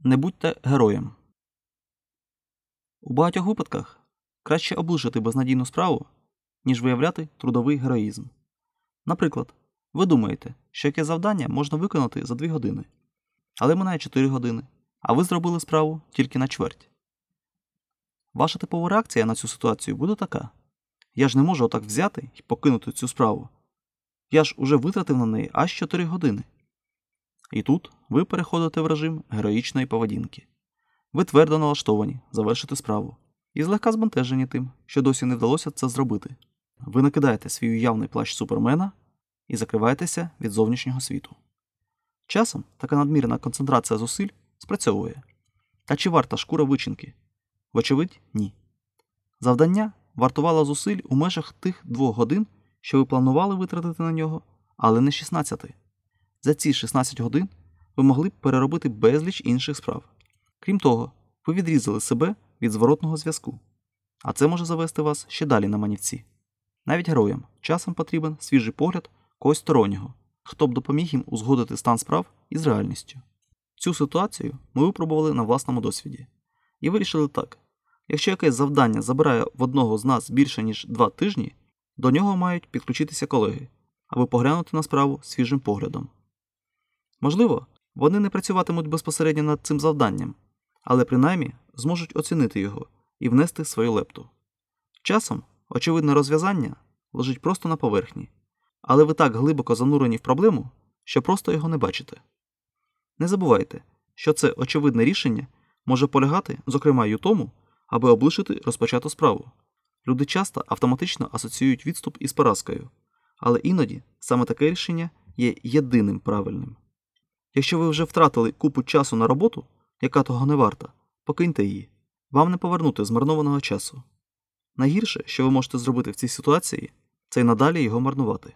Не будьте героєм. У багатьох випадках краще облишити безнадійну справу, ніж виявляти трудовий героїзм. Наприклад, ви думаєте, що яке завдання можна виконати за 2 години, але минає 4 години, а ви зробили справу тільки на чверть. Ваша типова реакція на цю ситуацію буде така: я ж не можу отак взяти і покинути цю справу. Я ж уже витратив на неї аж 4 години. І тут ви переходите в режим героїчної поведінки. Ви твердо налаштовані завершити справу і злегка збентежені тим, що досі не вдалося це зробити. Ви накидаєте свій уявний плащ супермена і закриваєтеся від зовнішнього світу. Часом така надмірна концентрація зусиль спрацьовує. Та чи варта шкура вичинки? Вочевидь, ні. Завдання вартувало зусиль у межах тих двох годин, що ви планували витратити на нього, але не 16. За ці 16 годин ви могли б переробити безліч інших справ. Крім того, ви відрізали себе від зворотного зв'язку, а це може завести вас ще далі на манівці. Навіть героям часом потрібен свіжий погляд когось стороннього, хто б допоміг їм узгодити стан справ із реальністю. Цю ситуацію ми випробували на власному досвіді і вирішили так: якщо якесь завдання забирає в одного з нас більше ніж два тижні, до нього мають підключитися колеги, аби поглянути на справу свіжим поглядом. Можливо, вони не працюватимуть безпосередньо над цим завданням, але принаймні зможуть оцінити його і внести свою лепту. Часом очевидне розв'язання лежить просто на поверхні, але ви так глибоко занурені в проблему, що просто його не бачите. Не забувайте, що це очевидне рішення може полягати, зокрема, й у тому, аби облишити розпочату справу. Люди часто автоматично асоціюють відступ із поразкою, але іноді саме таке рішення є єдиним правильним. Якщо ви вже втратили купу часу на роботу, яка того не варта, покиньте її. Вам не повернути змарнованого часу. Найгірше, що ви можете зробити в цій ситуації, це й надалі його марнувати.